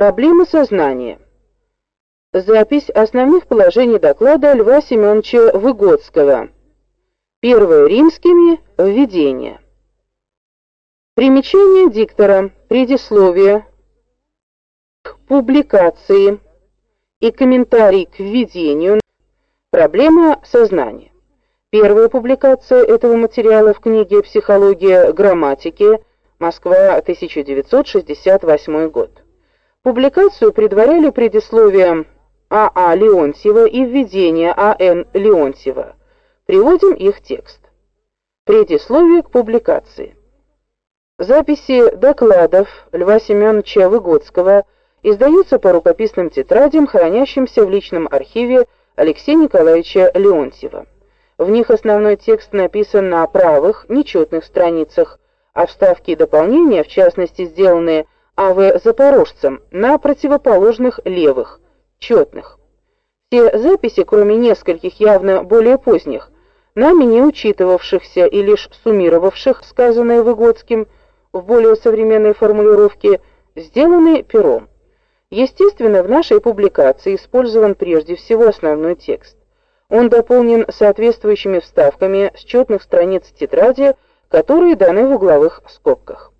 Проблема сознания. Запись основных положений доклада Льва Семеновича Выгодского. Первое римскими введение. Примечание диктора, предисловие к публикации и комментарий к введению. Проблема сознания. Первая публикация этого материала в книге Психология грамматики. Москва, 1968 год. Публикацию предваряли предисловие А.А. Леонтьева и введение А.Н. Леонтьева. Приводим их текст. Предисловие к публикации. Записи докладов Льва Семеновича Выгодского издаются по рукописным тетрадям, хранящимся в личном архиве Алексея Николаевича Леонтьева. В них основной текст написан на правых, нечетных страницах, а вставки и дополнения, в частности, сделанные А.В. Запорожцем, на противоположных левых, четных. Все записи, кроме нескольких явно более поздних, нами не учитывавшихся и лишь суммировавших сказанное Выгодским в более современной формулировке, сделаны пером. Естественно, в нашей публикации использован прежде всего основной текст. Он дополнен соответствующими вставками с четных страниц тетради, которые даны в угловых скобках.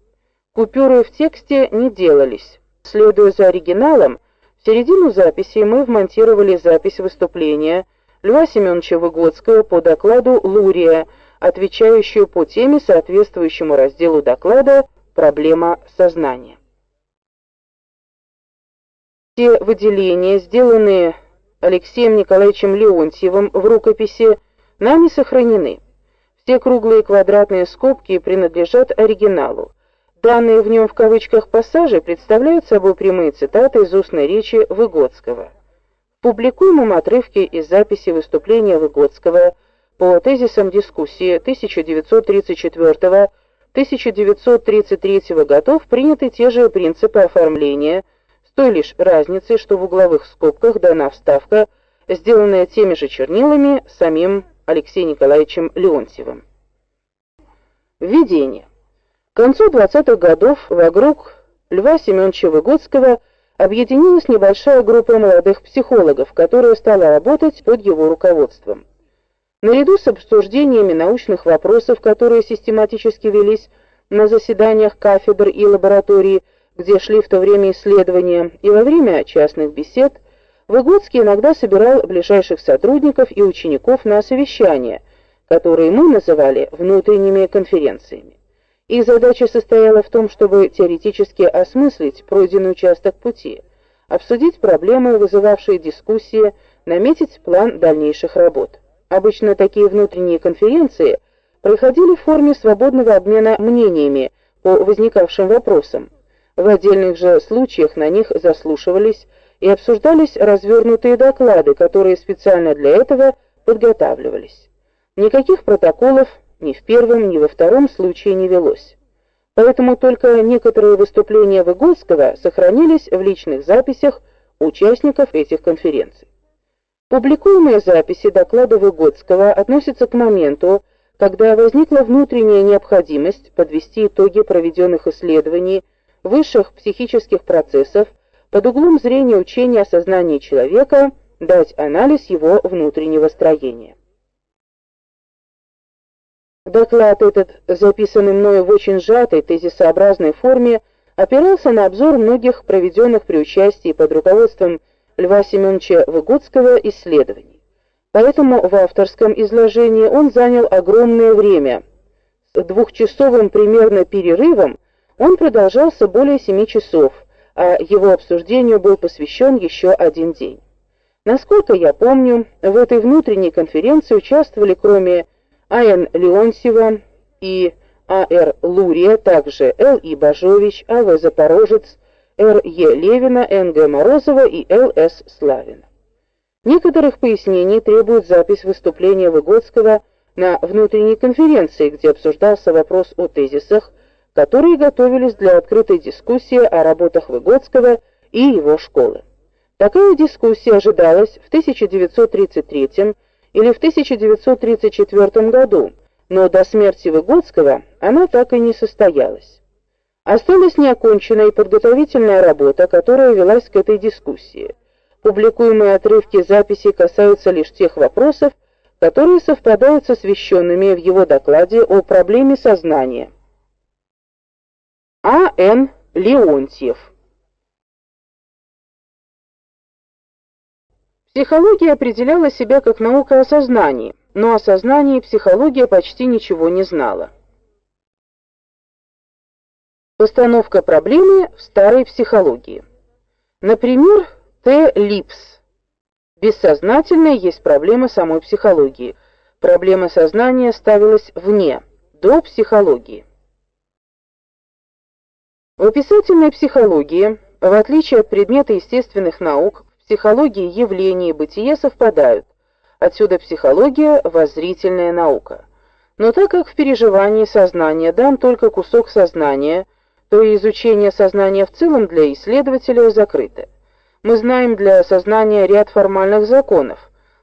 Купюры в тексте не делались. Следуя за оригиналом, в середину записи мы вмонтировали запись выступления Льва Семеновича Выгодского по докладу Лурия, отвечающую по теме соответствующему разделу доклада «Проблема сознания». Все выделения, сделанные Алексеем Николаевичем Леонтьевым в рукописи нами сохранены. Все круглые квадратные скобки принадлежат оригиналу. Данные в нем в кавычках пассажи представляют собой прямые цитаты из устной речи Выгодского. В публикуемом отрывке из записи выступления Выгодского по тезисам дискуссии 1934-1933 годов приняты те же принципы оформления с той лишь разницей, что в угловых скобках дана вставка, сделанная теми же чернилами самим Алексеем Николаевичем Леонтьевым. Введение. Концу 20-х годов вокруг Льва Семеновича Выгодского объединилась небольшая группа молодых психологов, которая стала работать под его руководством. Наряду с обсуждениями научных вопросов, которые систематически велись на заседаниях кафедр и лабораторий, где шли в то время исследования, и во время частных бесед, Выгодский иногда собирал ближайших сотрудников и учеников на совещания, которые мы называли внутренними конференциями. Их задача состояла в том, чтобы теоретически осмыслить пройденный участок пути, обсудить проблемы, вызывавшие дискуссии, наметить план дальнейших работ. Обычно такие внутренние конференции проходили в форме свободного обмена мнениями по возникавшим вопросам. В отдельных же случаях на них заслушивались и обсуждались развернутые доклады, которые специально для этого подготавливались. Никаких протоколов ни в первом, ни во втором случае не велось. Поэтому только некоторые выступления Выгодского сохранились в личных записях участников этих конференций. Публикуемые записи доклада Выгодского относятся к моменту, когда возникла внутренняя необходимость подвести итоги проведенных исследований высших психических процессов под углом зрения учения о сознании человека, дать анализ его внутреннего строения. Доклад этот, записанный мною в очень сжатой тезисообразной форме, опирался на обзор многих проведенных при участии под руководством Льва Семеновича Выгодского исследований. Поэтому в авторском изложении он занял огромное время. С двухчасовым примерно перерывом он продолжался более семи часов, а его обсуждению был посвящен еще один день. Насколько я помню, в этой внутренней конференции участвовали кроме А.Н. Леонтьева и А.Р. Лурия, также Л.И. Бажович, А.В. Запорожец, Р.Е. Левина, Н.Г. Морозова и Л.С. Славина. Некоторых пояснений требует запись выступления Выгодского на внутренней конференции, где обсуждался вопрос о тезисах, которые готовились для открытой дискуссии о работах Выгодского и его школы. Такая дискуссия ожидалась в 1933 или в 1934 году, но до смерти Выгодского она так и не состоялась. Осталась неоконченной подготовительная работа, которая велась к этой дискуссии. Публикуемые отрывки записей касаются лишь тех вопросов, которые совпадают с освещенными в его докладе о проблеме сознания. А. Н. Леонтьев Психология определяла себя как наука о сознании, но о сознании психология почти ничего не знала. Постановка проблемы в старой психологии. Например, Т. Липс. Бессознательное есть проблема самой психологии. Проблема сознания ставилась вне, до психологии. В описательной психологии, в отличие от предмета естественных наук, психологии явления и бытие совпадают. Отсюда психология воззрительная наука. Но так как в переживании сознания дан только кусок сознания, то и изучение сознания в целом для исследователя закрыто. Мы знаем для сознания ряд формальных законов: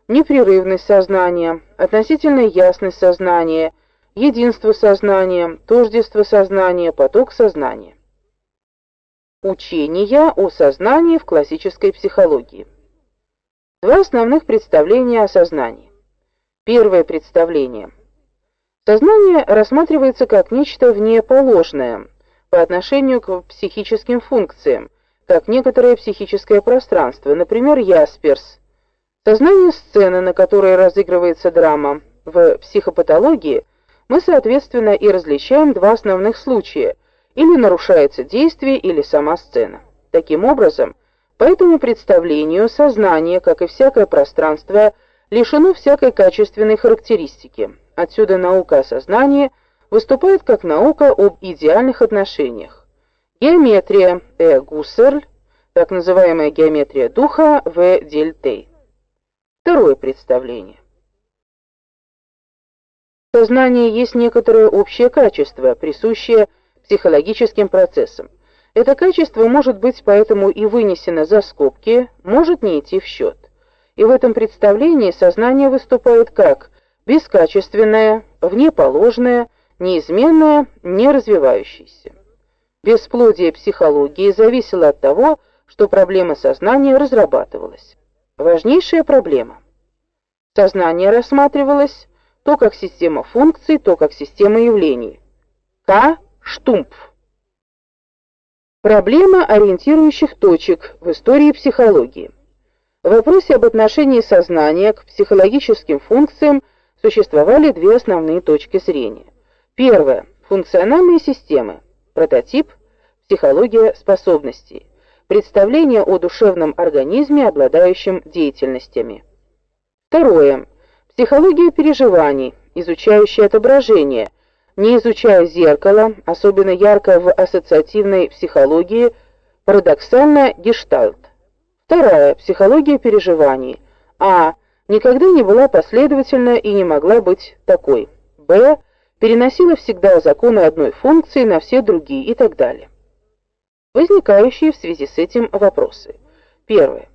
непрерывность сознания, относительная ясность сознания, единство сознания, тождество сознания, поток сознания. Учения о сознании в классической психологии. Два основных представления о сознании. Первое представление. Сознание рассматривается как нечто внеположное по отношению к психическим функциям, как некоторое психическое пространство, например, Ясперс. Сознание сцены, на которой разыгрывается драма. В психопатологии мы, соответственно, и различаем два основных случая – или нарушается действие, или сама сцена. Таким образом, по этому представлению сознание, как и всякое пространство, лишено всякой качественной характеристики. Отсюда наука о сознании выступает как наука об идеальных отношениях. Геометрия Э. Гуссерль, так называемая геометрия духа В. Дельтей. Второе представление. Сознание есть некоторое общее качество, присущее психологическим процессом. Это качество может быть поэтому и вынесено за скобки, может не идти в счет. И в этом представлении сознание выступает как бескачественное, внеположное, неизменное, не развивающееся. Бесплодие психологии зависело от того, что проблема сознания разрабатывалась. Важнейшая проблема. Сознание рассматривалось то как система функций, то как система явлений. К Штумп. Проблема ориентирующих точек в истории психологии. В вопросе об отношении сознания к психологическим функциям существовали две основные точки зрения. Первая функциональные системы. Прототип психология способностей. Представление о душевном организме, обладающем деятельностями. Второе психология переживаний, изучающая отображение не изучая зеркало, особенно ярко в ассоциативной психологии, парадоксально гештальт. Вторая психология переживаний. А никогда не была последовательна и не могла быть такой. Б переносила всегда законы одной функции на все другие и так далее. Возникающие в связи с этим вопросы. Первое.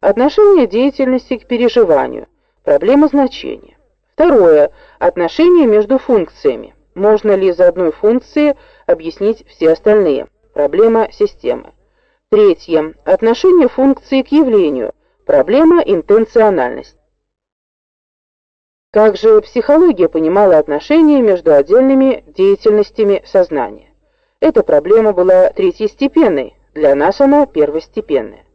Отношение деятельности к переживанию. Проблема значения. Второе. Отношение между функциями. Можно ли из одной функции объяснить все остальные? Проблема системы. Третье. Отношение функции к явлению. Проблема интенциональности. Как же психология понимала отношения между отдельными деятельностями сознания? Эта проблема была третьестепенной, для нас она первостепенная.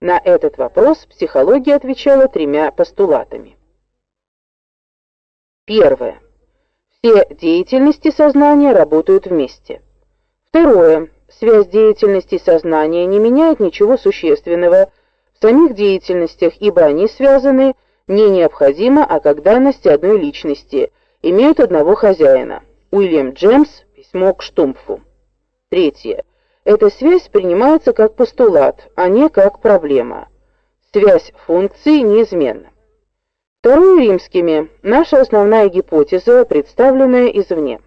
На этот вопрос психология отвечала тремя постулатами. Первое. Все деятельности сознания работают вместе. Второе. Связь деятельности сознания не меняет ничего существенного в самих деятельностях, ибо они связаны не необходимо, а как данности одной личности, имеют одного хозяина. Уильям Джемс, письмо к Штумфу. Третье. Эта связь принимается как постулат, а не как проблема. Связь функций неизменна. Второе римскими. Наша основная гипотеза, представленная извне.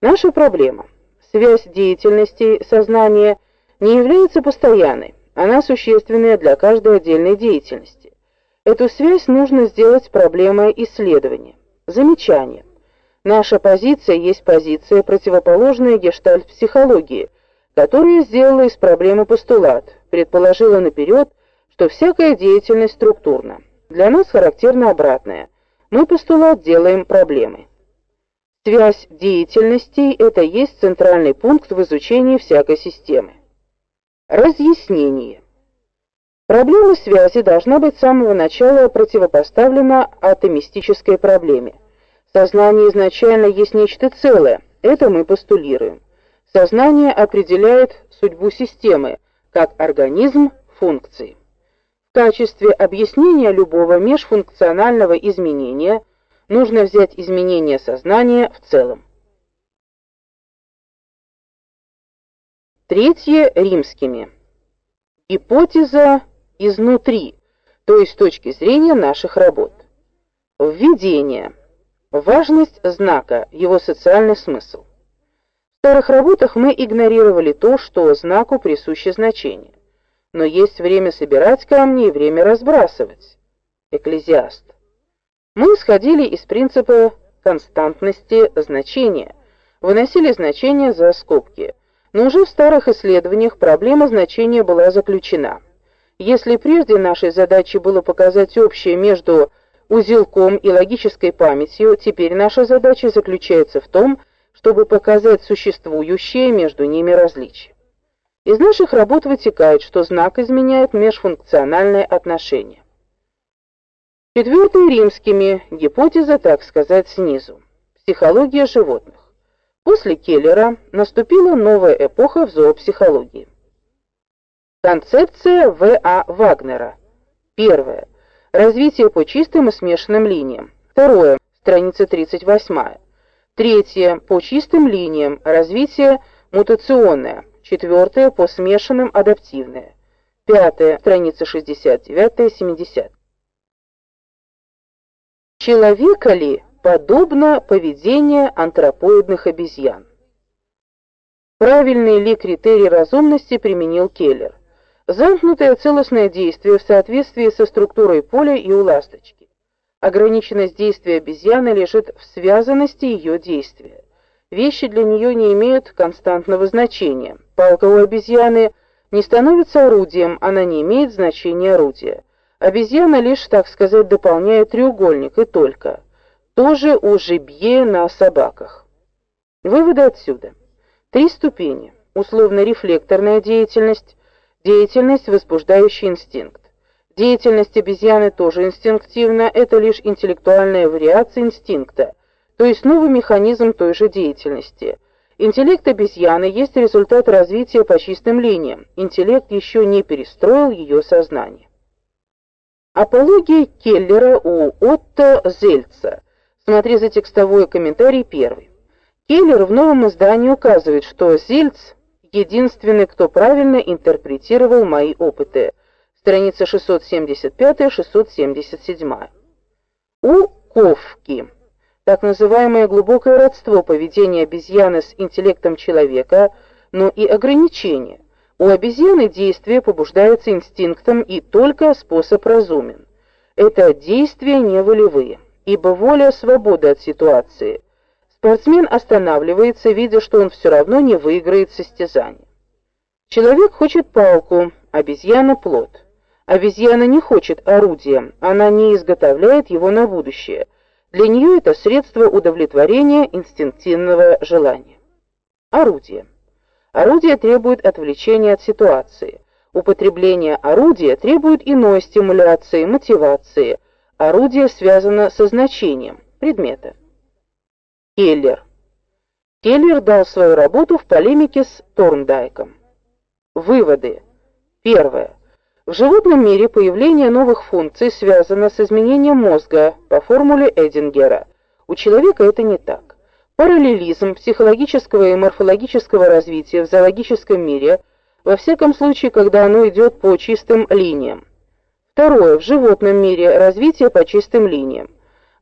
Наша проблема. Связь деятельности сознания не является постоянной, она существенная для каждой отдельной деятельности. Эту связь нужно сделать проблемой исследования. Замечание. Наша позиция есть позиция противоположная гештальт-психологии, которая сделала из проблемы постулат, предположила наперед, что всякая деятельность структурна. Для нас характерно обратное. Мы постулат делаем проблемой. Связь деятельностей это есть центральный пункт в изучении всякой системы. Разъяснение. Проблема связи должна быть с самого начала противопоставлена атомистической проблеме. Сознание изначально есть нечто целое, это мы постулируем. Сознание определяет судьбу системы, как организм функции. Качестве объяснения любого межфункционального изменения нужно взять изменение сознания в целом. Третье римскими. Гипотеза изнутри, то есть с точки зрения наших работ. Введение. Важность знака, его социальный смысл. В старых работах мы игнорировали то, что знаку присуще значение. Но есть время собирать камни и время разбрасывать. Экклезиаст. Мы исходили из принципа константности значения, выносили значения за скобки – но уже в старых исследованиях проблема значения была заключена. Если прежде нашей задачей было показать общее между узелком и логической памятью, теперь наша задача заключается в том, чтобы показать существующее между ними различие. Из наших работ вытекает, что знак изменяет межфункциональные отношения. Четвертый римскими гипотеза, так сказать, снизу. Психология животных. После Келлера наступила новая эпоха в зоопсихологии. Концепция В.А. Вагнера. Первое. Развитие по чистым и смешанным линиям. Второе. Страница 38. Третье. По чистым линиям. Развитие мутационное. Четвертое. По смешанным адаптивное. Пятое. Страница 69-70. Человека ли подобно поведению антропоидных обезьян. Правильный ли критерий разумности применил Келлер? Замкнутое целостное действие в соответствии со структурой поля и у ласточки. Ограниченность действия обезьяны лежит в связанности ее действия. Вещи для нее не имеют константного значения. Палка у обезьяны не становится орудием, она не имеет значения орудия. Обезьяна лишь, так сказать, дополняет треугольник и только тоже у Жибье на собаках. Выводы отсюда. Три ступени. Условно-рефлекторная деятельность, деятельность, возбуждающая инстинкт. Деятельность обезьяны тоже инстинктивна, это лишь интеллектуальная вариация инстинкта, то есть новый механизм той же деятельности. Интеллект обезьяны есть результат развития по чистым линиям. Интеллект еще не перестроил ее сознание. Апология Келлера у Отто Зельца – Смотри за текстовой комментарий первый. Келлер в новом издании указывает, что Зильц единственный, кто правильно интерпретировал мои опыты. Страница 675-677. У Ковки так называемое глубокое родство поведения обезьяны с интеллектом человека, но и ограничение. У обезьяны действие побуждается инстинктом и только способ разумен. Это действия не волевые ибо воля свободы от ситуации. Спортсмен останавливается, видя, что он все равно не выиграет состязание. Человек хочет палку, обезьяна плод. Обезьяна не хочет орудия, она не изготовляет его на будущее. Для нее это средство удовлетворения инстинктивного желания. Орудие. Орудие требует отвлечения от ситуации. Употребление орудия требует иной стимуляции, мотивации, Орудие связано со значением предмета. Келлер. Келлер дал свою работу в полемике с Торндайком. Выводы. Первое. В животном мире появление новых функций связано с изменением мозга по формуле Эдингера. У человека это не так. Параллелизм психологического и морфологического развития в зоологическом мире, во всяком случае, когда оно идет по чистым линиям. Второе. В животном мире развитие по чистым линиям.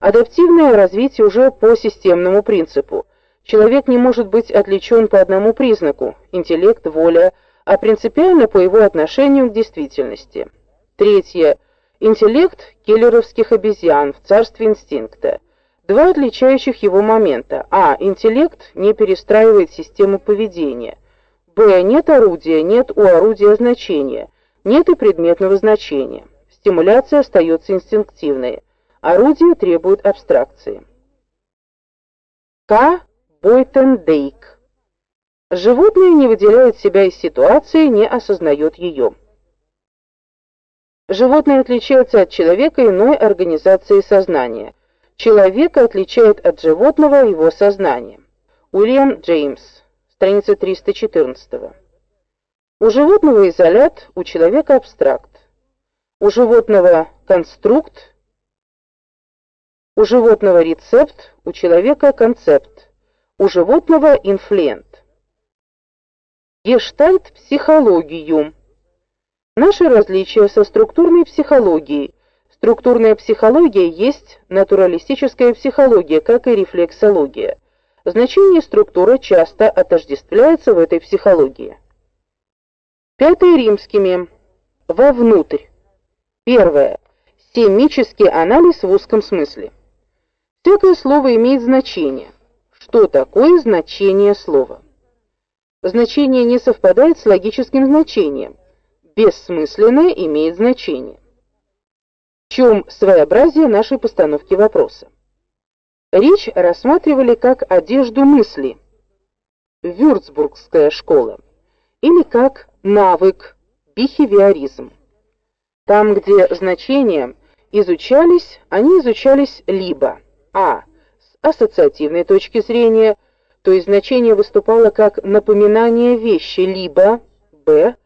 Адаптивное развитие уже по системному принципу. Человек не может быть отличен по одному признаку интеллект, воля, а принципиально по его отношению к действительности. Третье. Интеллект келлеровских обезьян в царстве инстинкта. Два отличающих его момента. А. Интеллект не перестраивает систему поведения. Б. Нет орудия, нет у орудия значения, нет и предметного значения. Стимуляция остается инстинктивной. Орудие требует абстракции. К. Бойтендейк. Животное не выделяет себя из ситуации, не осознает ее. Животное отличается от человека иной организацией сознания. Человека отличает от животного его сознание. Уильям Джеймс, страница 314. У животного изолят, у человека абстракт. У животного конструкт, у животного рецепт, у человека концепт. У животного инфлент. Гештальт психологию. Наше различие со структурной психологией. Структурная психология есть натуралистическая психология, как и рефлексология. Значение структуры часто отождествляется в этой психологии. Пятое римскими. Вовнутрь. Первое. Семический анализ в узком смысле. Всякое слово имеет значение. Что такое значение слова? Значение не совпадает с логическим значением бессмысленное имеет значение. В чем своеобразие нашей постановки вопроса? Речь рассматривали как одежду мысли. Вюрцбургская школа или как навык бихевиоризм. Там, где значения изучались, они изучались либо а с ассоциативной точки зрения, то есть значение выступало как напоминание вещи, либо б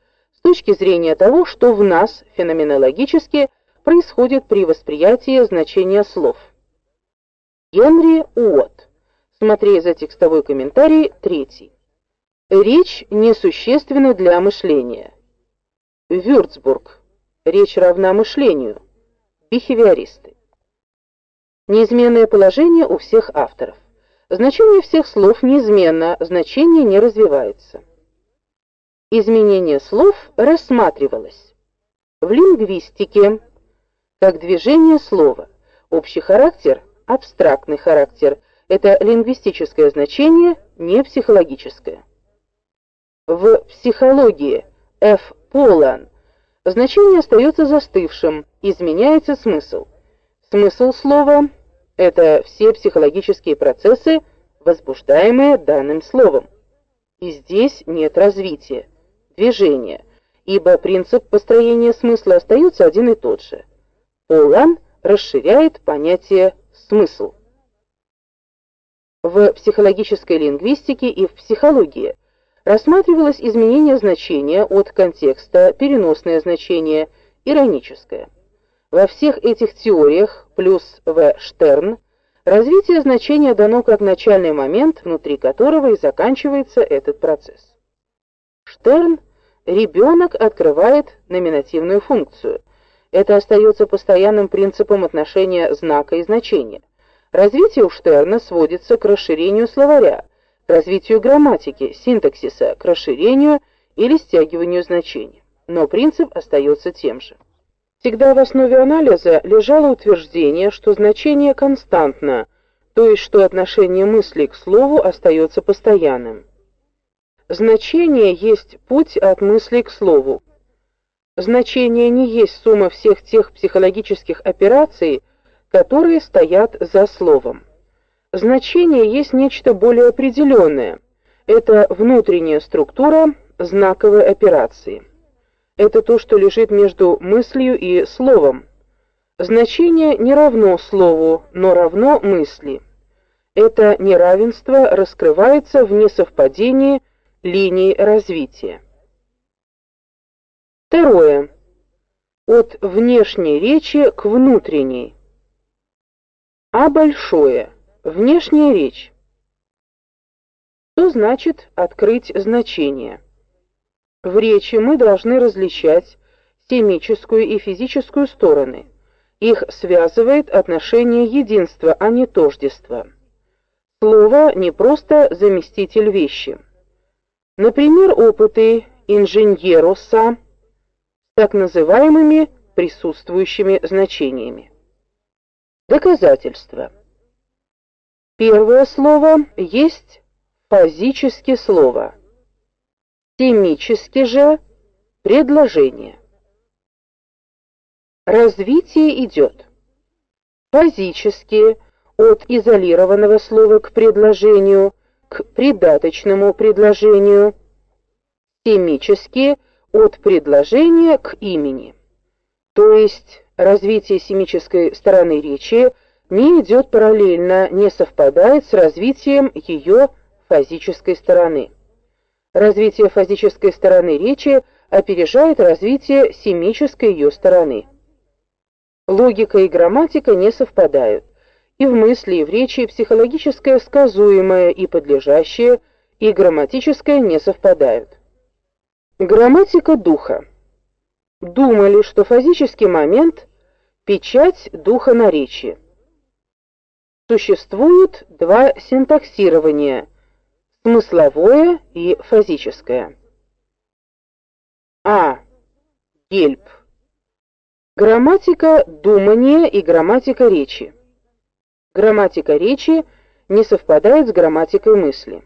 точки зрения того, что в нас феноменологически происходит при восприятии значения слов. Генри Уотт. Смотри за текстовой комментарий третий. Речь несущественна для мышления. Вюрцбург. Речь равна мышлению. Бихевиористы. Неизменное положение у всех авторов. Значение всех слов неизменно, значение не развивается изменение слов рассматривалось в лингвистике как движение слова. Общий характер, абстрактный характер это лингвистическое значение, не психологическое. В психологии Ф. Полан значение остается застывшим, изменяется смысл. Смысл слова это все психологические процессы, возбуждаемые данным словом. И здесь нет развития движения, ибо принцип построения смысла остается один и тот же. Полан расширяет понятие смысл. В психологической лингвистике и в психологии рассматривалось изменение значения от контекста, переносное значение, ироническое. Во всех этих теориях плюс В. Штерн развитие значения дано как начальный момент, внутри которого и заканчивается этот процесс. Штерн ребенок открывает номинативную функцию. Это остается постоянным принципом отношения знака и значения. Развитие у Штерна сводится к расширению словаря, к развитию грамматики, синтаксиса, к расширению или стягиванию значений. Но принцип остается тем же. Всегда в основе анализа лежало утверждение, что значение константно, то есть что отношение мысли к слову остается постоянным. Значение есть путь от мысли к слову. Значение не есть сумма всех тех психологических операций, которые стоят за словом. Значение есть нечто более определенное. Это внутренняя структура знаковой операции. Это то, что лежит между мыслью и словом. Значение не равно слову, но равно мысли. Это неравенство раскрывается в несовпадении линий развития. Второе. От внешней речи к внутренней. А большое. Внешняя речь. Что значит открыть значение? В речи мы должны различать семическую и физическую стороны. Их связывает отношение единства, а не тождества. Слово не просто заместитель вещи. Например, опыты инженероса с так называемыми присутствующими значениями. Доказательства. Первое слово есть фазическое слово. Семически же предложение. Развитие идет. Фазически от изолированного слова к предложению, к придаточному предложению. Семически от предложения к имени. То есть развитие семической стороны речи не идет параллельно, не совпадает с развитием ее фазической стороны. Развитие фазической стороны речи опережает развитие семической ее стороны. Логика и грамматика не совпадают. И в мысли, и в речи психологическое сказуемое и подлежащее, и грамматическое не совпадают. Грамматика духа. Думали, что фазический момент печать духа на речи. Существует два синтаксирования: смысловое и фазическое. А. Гельб. Грамматика думания и грамматика речи. Грамматика речи не совпадает с грамматикой мысли.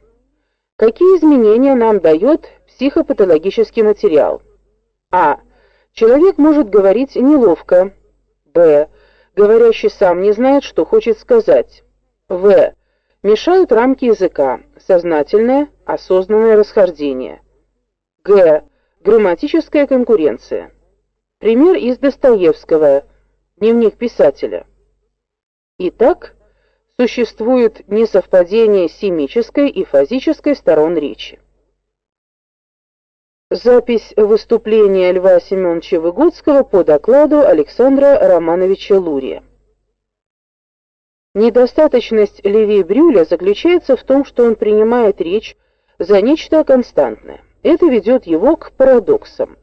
Какие изменения нам дает психопатологический материал? А. Человек может говорить неловко. Б. Говорящий сам не знает, что хочет сказать. В. Мешают рамки языка, сознательное, осознанное расхождение. Г. Грамматическая конкуренция. Пример из Достоевского. Дневник писателя. Итак, существует несовпадение семической и фазической сторон речи. Запись выступления Льва Семеновича Выгодского по докладу Александра Романовича Лурия. Недостаточность Леви Брюля заключается в том, что он принимает речь за нечто константное. Это ведет его к парадоксам.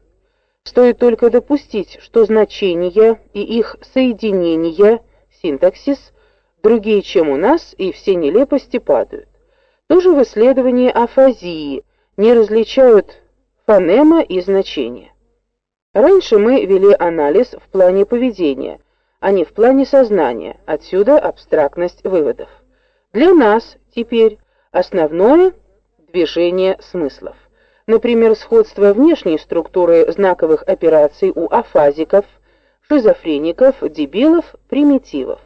Стоит только допустить, что значения и их соединения, синтаксис, другие, чем у нас, и все нелепости падают. Тоже в исследовании афазии не различают фонема и значение. Раньше мы вели анализ в плане поведения, а не в плане сознания. Отсюда абстрактность выводов. Для нас теперь основное движение смыслов. Например, сходство внешней структуры знаковых операций у афазиков, шизофреников, дебилов, примитивов.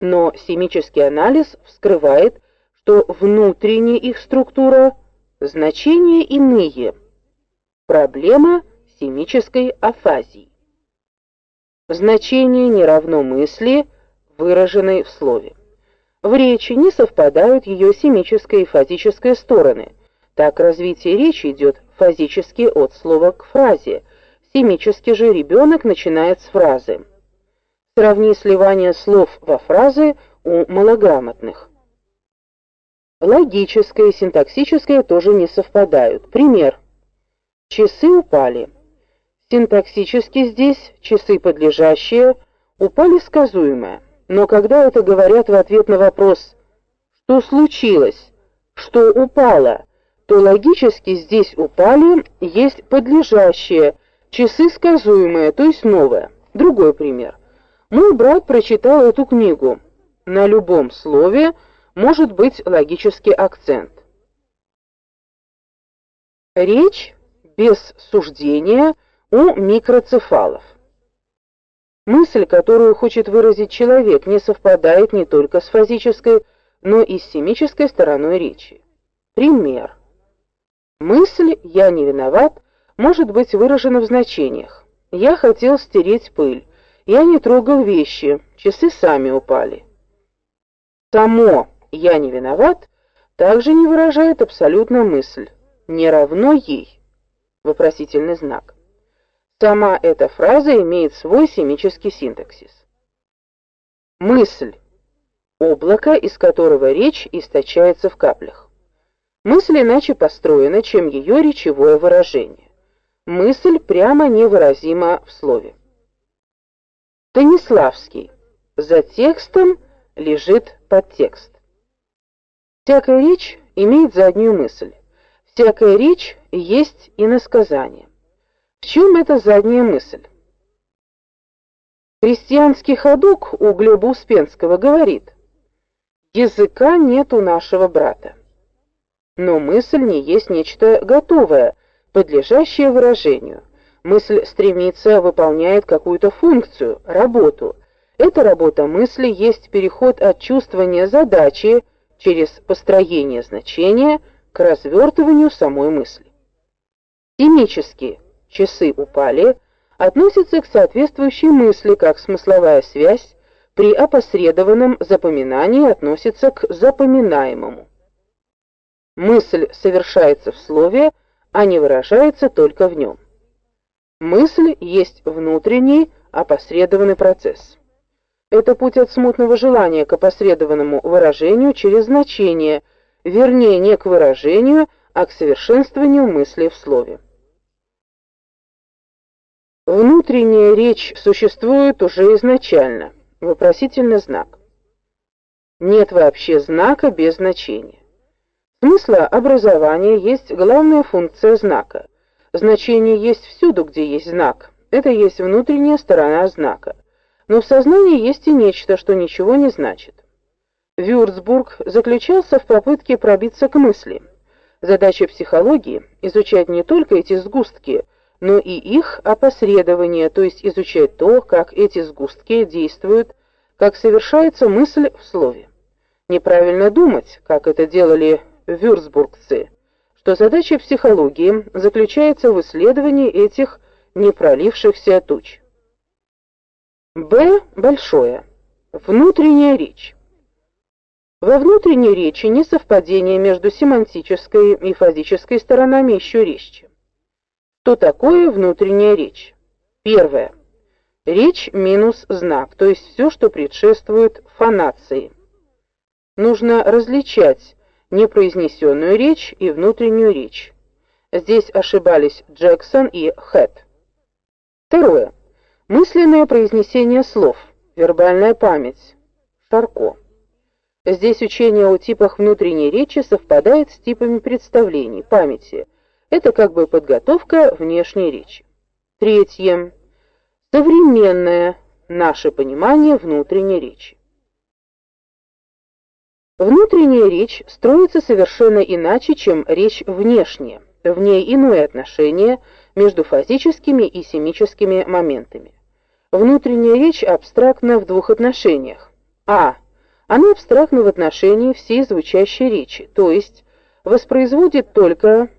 Но семический анализ вскрывает, что внутренняя их структура значения иные. Проблема семической афазии. Значение не равно мысли, выраженной в слове. В речи не совпадают ее семическая и фазическая стороны. Так развитие речи идет фазически от слова к фразе. Семически же ребенок начинает с фразы. Сравни сливание слов во фразы у малограмотных. Логическое и синтаксическое тоже не совпадают. Пример. Часы упали. Синтаксически здесь часы подлежащие, упали сказуемое. Но когда это говорят в ответ на вопрос «Что случилось?», «Что упало?», то логически здесь упали есть подлежащее, часы сказуемое, то есть новое. Другой пример. Мой брат прочитал эту книгу. На любом слове может быть логический акцент. Речь без суждения у микроцефалов. Мысль, которую хочет выразить человек, не совпадает не только с фазической, но и с семической стороной речи. Пример. Мысль «я не виноват» может быть выражена в значениях. Я хотел стереть пыль. Я не трогал вещи, часы сами упали. Само «я не виноват» также не выражает абсолютно мысль, не равно ей вопросительный знак. Сама эта фраза имеет свой семический синтаксис. Мысль облако, из которого речь источается в каплях. Мысль иначе построена, чем ее речевое выражение. Мысль прямо невыразима в слове. Станиславский. За текстом лежит подтекст. Всякая речь имеет заднюю мысль. Всякая речь есть иносказание. В чем эта задняя мысль? Христианский ходок у Глеба Успенского говорит: "Языка нет у нашего брата". Но мысль не есть нечто готовое, подлежащее выражению. Мысль стремится, выполняет какую-то функцию, работу. Эта работа мысли есть переход от чувствования задачи через построение значения к развертыванию самой мысли. Химически часы упали относятся к соответствующей мысли, как смысловая связь при опосредованном запоминании относится к запоминаемому. Мысль совершается в слове, а не выражается только в нем. Мысль есть внутренний опосредованный процесс. Это путь от смутного желания к опосредованному выражению через значение, вернее, не к выражению, а к совершенствованию мысли в слове. Внутренняя речь существует уже изначально. Вопросительный знак. Нет вообще знака без значения. Смысла образования есть главная функция знака. Значение есть всюду, где есть знак. Это есть внутренняя сторона знака. Но в сознании есть и нечто, что ничего не значит. Вюрцбург заключался в попытке пробиться к мысли. Задача психологии изучать не только эти сгустки, но и их опосредование, то есть изучать то, как эти сгустки действуют, как совершается мысль в слове. Неправильно думать, как это делали вюрцбургцы, что задача психологии заключается в исследовании этих непролившихся туч. Б большое. Внутренняя речь. Во внутренней речи несовпадение между семантической и фазической сторонами еще резче. Что такое внутренняя речь? Первое. Речь минус знак, то есть все, что предшествует фонации. Нужно различать непроизнесенную речь и внутреннюю речь. Здесь ошибались Джексон и Хэт. Второе. Мысленное произнесение слов, вербальная память. Шарко. Здесь учение о типах внутренней речи совпадает с типами представлений, памяти. Это как бы подготовка внешней речи. Третье. Современное наше понимание внутренней речи. Внутренняя речь строится совершенно иначе, чем речь внешняя. В ней иное отношение между фазическими и семическими моментами. Внутренняя речь абстрактна в двух отношениях. А. Она абстрактна в отношении всей звучащей речи, то есть воспроизводит только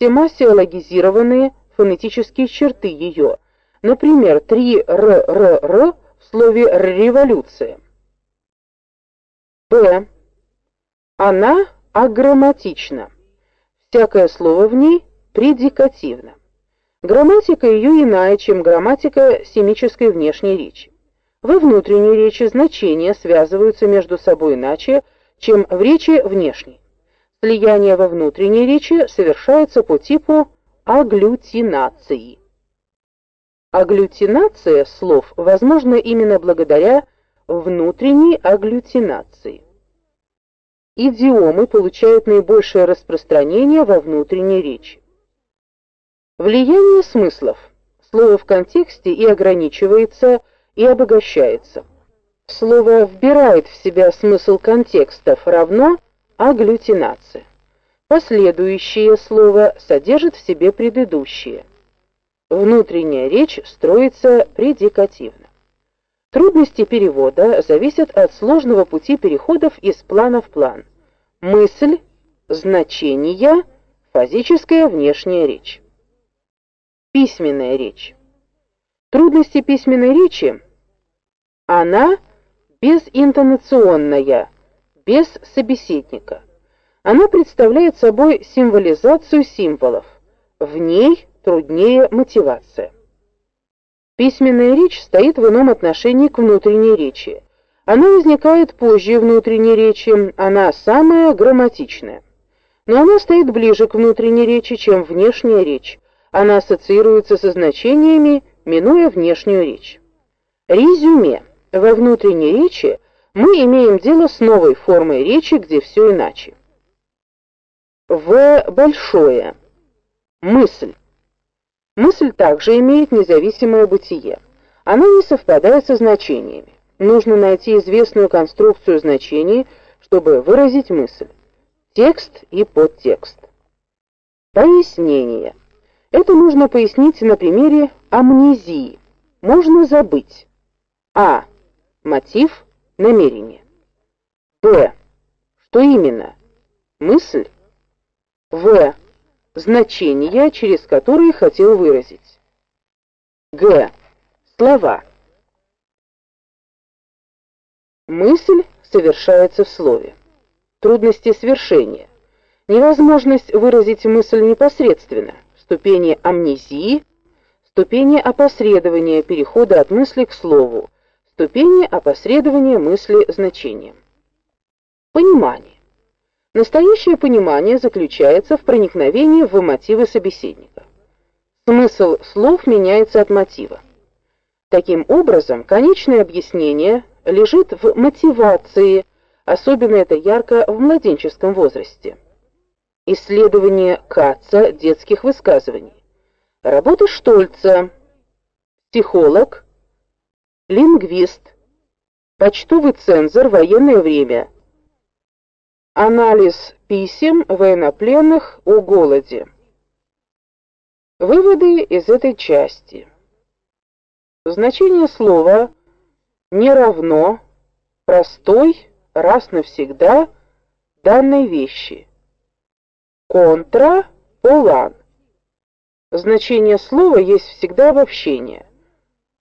семасиологизированные фонетические черты ее. Например, три р р р в слове революция. Б. Она аграмматична. Всякое слово в ней предикативно. Грамматика ее иная, чем грамматика семической внешней речи. Во внутренней речи значения связываются между собой иначе, чем в речи внешней. Слияние во внутренней речи совершается по типу агглютинации. Агглютинация слов возможна именно благодаря внутренней агглютинации идиомы получают наибольшее распространение во внутренней речи. Влияние смыслов. Слово в контексте и ограничивается, и обогащается. Слово вбирает в себя смысл контекстов равно агглютинация. Последующее слово содержит в себе предыдущее. Внутренняя речь строится предикативно. Трудности перевода зависят от сложного пути переходов из плана в план. Мысль, значение, фазическая внешняя речь. Письменная речь. Трудности письменной речи она безинтонационная, без собеседника. Она представляет собой символизацию символов. В ней труднее мотивация. Письменная речь стоит в ином отношении к внутренней речи. Она возникает позже внутренней речи, она самая грамматичная. Но она стоит ближе к внутренней речи, чем внешняя речь. Она ассоциируется со значениями, минуя внешнюю речь. Резюме. Во внутренней речи мы имеем дело с новой формой речи, где все иначе. В большое. Мысль. Мысль также имеет независимое бытие. Она не совпадает со значениями. Нужно найти известную конструкцию значений, чтобы выразить мысль. Текст и подтекст. Пояснение. Это нужно пояснить на примере амнезии. Можно забыть. А. Мотив, намерение. Б. Что именно? Мысль. В. Значения, через которые хотел выразить. Г. Слова. Мысль совершается в слове. Трудности свершения. Невозможность выразить мысль непосредственно. Ступени амнезии, ступени опосредования перехода от мысли к слову, ступени опосредования мысли значением. Понимание. Настоящее понимание заключается в проникновении в мотивы собеседника. Смысл слов меняется от мотива. Таким образом, конечное объяснение лежит в мотивации, особенно это ярко в младенческом возрасте. Исследование Каца детских высказываний. Работа Штольца. Психолог, лингвист, почтовый цензор военное время. Анализ писем военнопленных о голоде. Выводы из этой части. Значение слова не равно простой раз навсегда данной вещи. Контра полан. Значение слова есть всегда обобщение.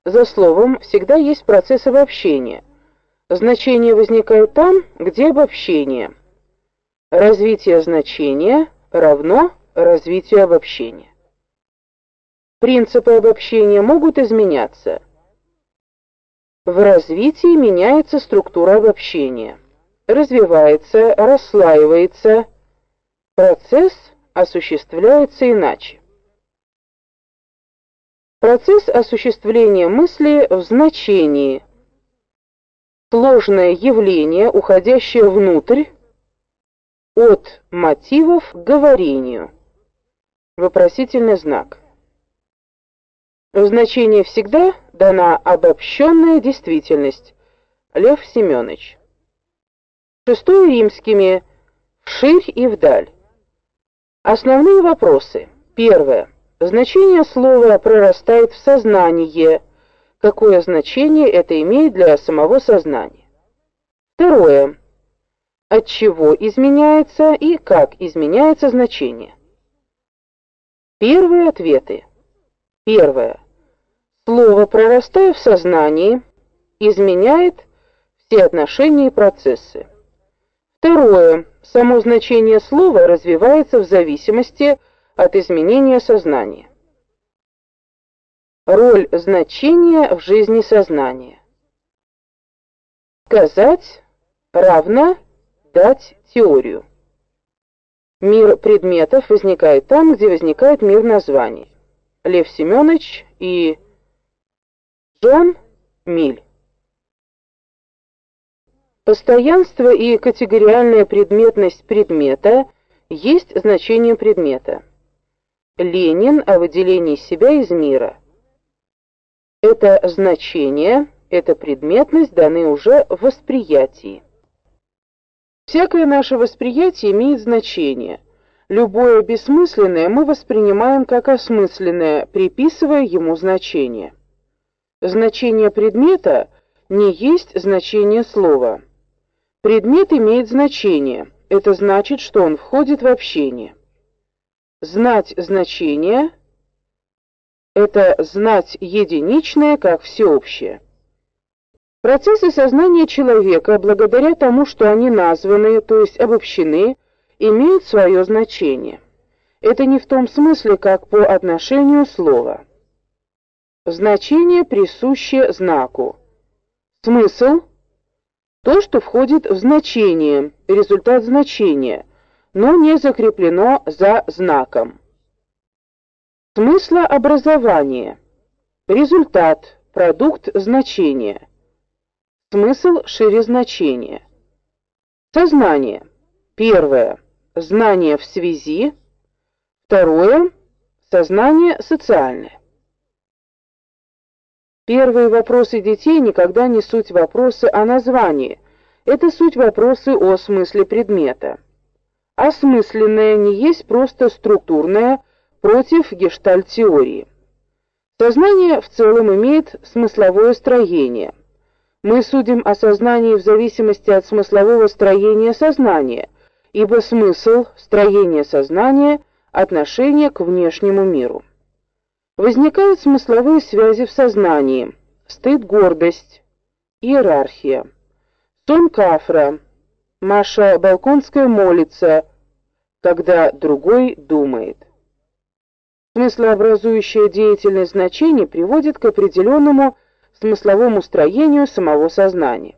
За словом всегда есть процесс обобщения. Значение возникает там, где обобщение. Развитие значения равно развитию обобщения. Принципы обобщения могут изменяться. В развитии меняется структура обобщения, развивается, расслаивается, процесс осуществляется иначе. Процесс осуществления мысли в значении сложное явление, уходящее внутрь от мотивов к говорению. Вопросительный знак. В значении всегда дана обобщенная действительность. Лев Семенович. Шестое римскими вширь и вдаль. Основные вопросы. Первое. Значение слова прорастает в сознание. Какое значение это имеет для самого сознания? Второе. От чего изменяется и как изменяется значение? Первые ответы. Первое. Слово, прорастая в сознании, изменяет все отношения и процессы. Второе. Само значение слова развивается в зависимости от изменения сознания. Роль значения в жизни сознания. Сказать равно дать теорию. Мир предметов возникает там, где возникает мир названий. Лев Семенович и Джон Миль. Постоянство и категориальная предметность предмета есть значение предмета. Ленин о выделении себя из мира. Это значение, эта предметность даны уже в восприятии. Всякое наше восприятие имеет значение. Любое бессмысленное мы воспринимаем как осмысленное, приписывая ему значение. Значение предмета не есть значение слова. Предмет имеет значение. Это значит, что он входит в общение. Знать значение это знать единичное как всеобщее. Процессы сознания человека, благодаря тому, что они названы, то есть обобщены, имеют свое значение. Это не в том смысле, как по отношению слова. Значение присуще знаку. Смысл то, что входит в значение, результат значения, но не закреплено за знаком. Смыслообразование. Результат, продукт значения. Смысл шире значения. Сознание. Первое знание в связи, второе сознание социальное. Первые вопросы детей никогда не суть вопросы о названии. Это суть вопросы о смысле предмета. Осмысленное не есть просто структурное против гештальт-теории. Сознание в целом имеет смысловое строение. Мы судим о сознании в зависимости от смыслового строения сознания, ибо смысл строения сознания отношение к внешнему миру. Возникают смысловые связи в сознании: стыд, гордость, иерархия. Сон Кафра. Маша Балконская молится, когда другой думает. Смыслообразующее деятельность значений приводит к определенному смысловому строению самого сознания.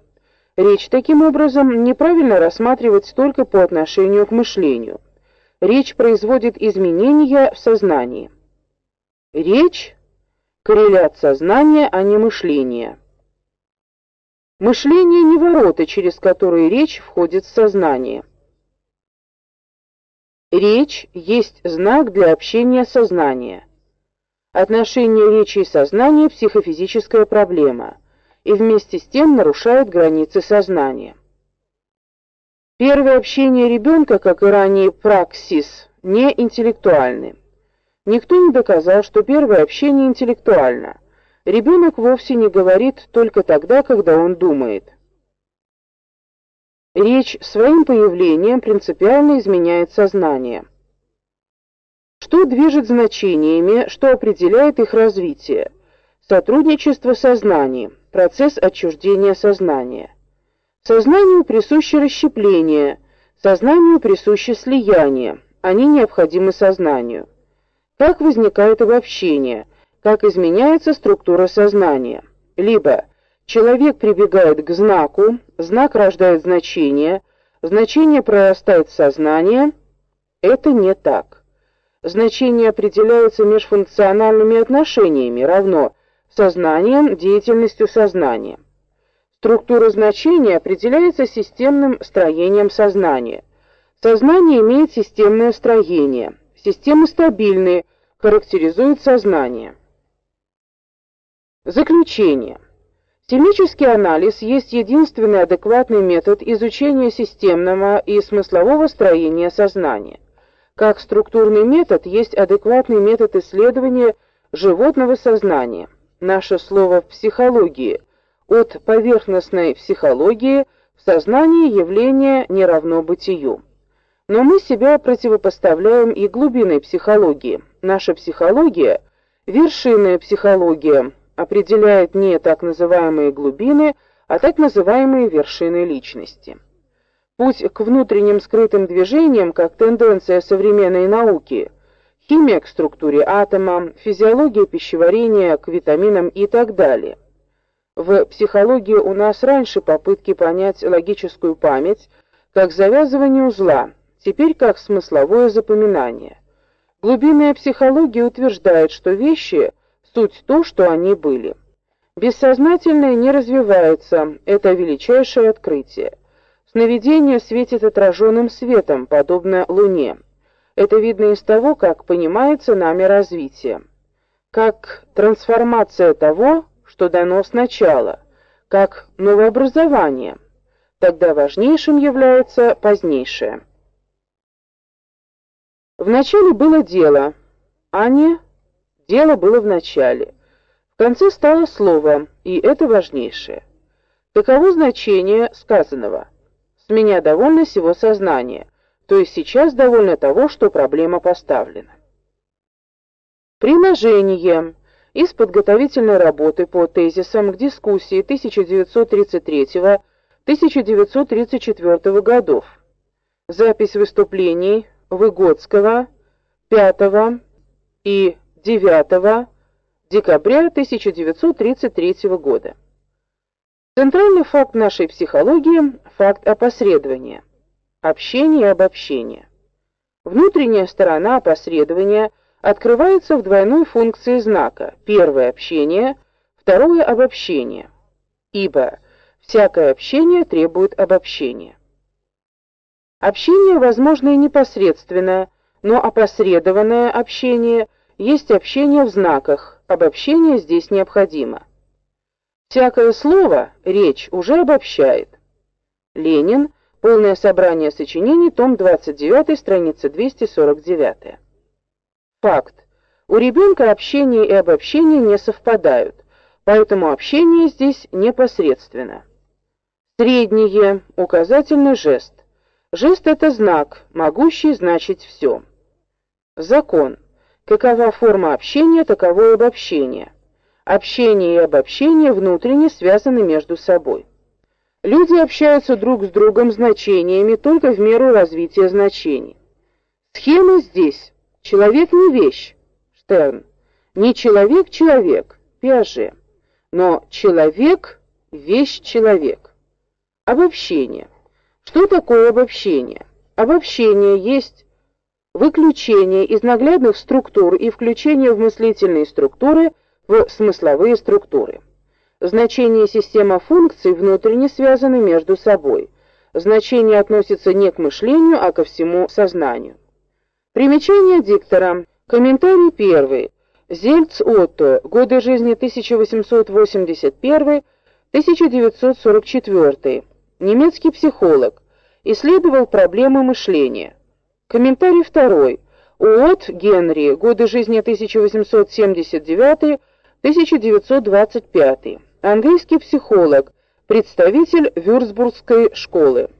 Речь таким образом неправильно рассматривать только по отношению к мышлению. Речь производит изменения в сознании. Речь коррелят сознания, а не мышление. Мышление не ворота, через которые речь входит в сознание. Речь есть знак для общения сознания. Отношение речи и сознания психофизическая проблема и вместе с тем нарушает границы сознания. Первое общение ребенка, как и ранее праксис, не интеллектуальны. Никто не доказал, что первое общение интеллектуально. Ребенок вовсе не говорит только тогда, когда он думает. Речь своим появлением принципиально изменяет сознание. Что движет значениями, что определяет их развитие? Сотрудничество сознаний, процесс отчуждения сознания. Сознанию присуще расщепление, сознанию присуще слияние, они необходимы сознанию. Как возникает обобщение, как изменяется структура сознания? Либо Человек прибегает к знаку, знак рождает значение, значение прорастает в сознание. Это не так. Значение определяется межфункциональными отношениями, равно сознанием, деятельностью сознания. Структура значения определяется системным строением сознания. Сознание имеет системное строение. Системы стабильные, характеризуют сознание. Заключение. Темический анализ есть единственный адекватный метод изучения системного и смыслового строения сознания. Как структурный метод есть адекватный метод исследования животного сознания. Наше слово в психологии от поверхностной психологии в сознании явление не равно бытию. Но мы себя противопоставляем и глубинной психологии. Наша психология вершинная психология определяет не так называемые глубины, а так называемые вершины личности. Путь к внутренним скрытым движениям, как тенденция современной науки, химия к структуре атома, физиология пищеварения к витаминам и так далее. В психологии у нас раньше попытки понять логическую память как завязывание узла, теперь как смысловое запоминание. Глубинная психология утверждает, что вещи суть то, что они были. Бессознательное не развивается, это величайшее открытие. Сновидение светит отраженным светом, подобно луне. Это видно из того, как понимается нами развитие. Как трансформация того, что дано сначала, как новообразование. Тогда важнейшим является позднейшее. Вначале было дело, а не Дело было в начале. В конце стало слово, и это важнейшее. Таково значение сказанного. С меня довольно всего сознания, то есть сейчас довольно того, что проблема поставлена. Приложение из подготовительной работы по тезисам к дискуссии 1933-1934 годов. Запись выступлений Выгодского 5 и 9 декабря 1933 года. Центральный факт нашей психологии факт опосредования, общения и обобщения. Внутренняя сторона опосредования открывается в двойной функции знака: первое общение, второе обобщение. Ибо всякое общение требует обобщения. Общение возможно и непосредственное, но опосредованное общение есть общение в знаках, обобщение здесь необходимо. Всякое слово, речь уже обобщает. Ленин, Полное собрание сочинений, том 29, страница 249. Факт. У ребенка общение и обобщение не совпадают, поэтому общение здесь непосредственно. Среднее указательный жест. Жест это знак, могущий значить все. Закон. Какова форма общения, таково и обобщение. Общение и обобщение внутренне связаны между собой. Люди общаются друг с другом значениями только в меру развития значений. Схема здесь. Человек не вещь. Штерн. Не человек человек. Пиаже. Но человек вещь человек. Обобщение. Что такое обобщение? Обобщение есть выключение из наглядных структур и включение в мыслительные структуры в смысловые структуры. Значения система функций внутренне связаны между собой. Значение относится не к мышлению, а ко всему сознанию. Примечание диктора. Комментарий первый. Зельц Отто. Годы жизни 1881-1944. Немецкий психолог. Исследовал проблемы мышления. Комментарий второй. Уотт Генри. Годы жизни 1879-1925. Английский психолог, представитель Вюрцбургской школы.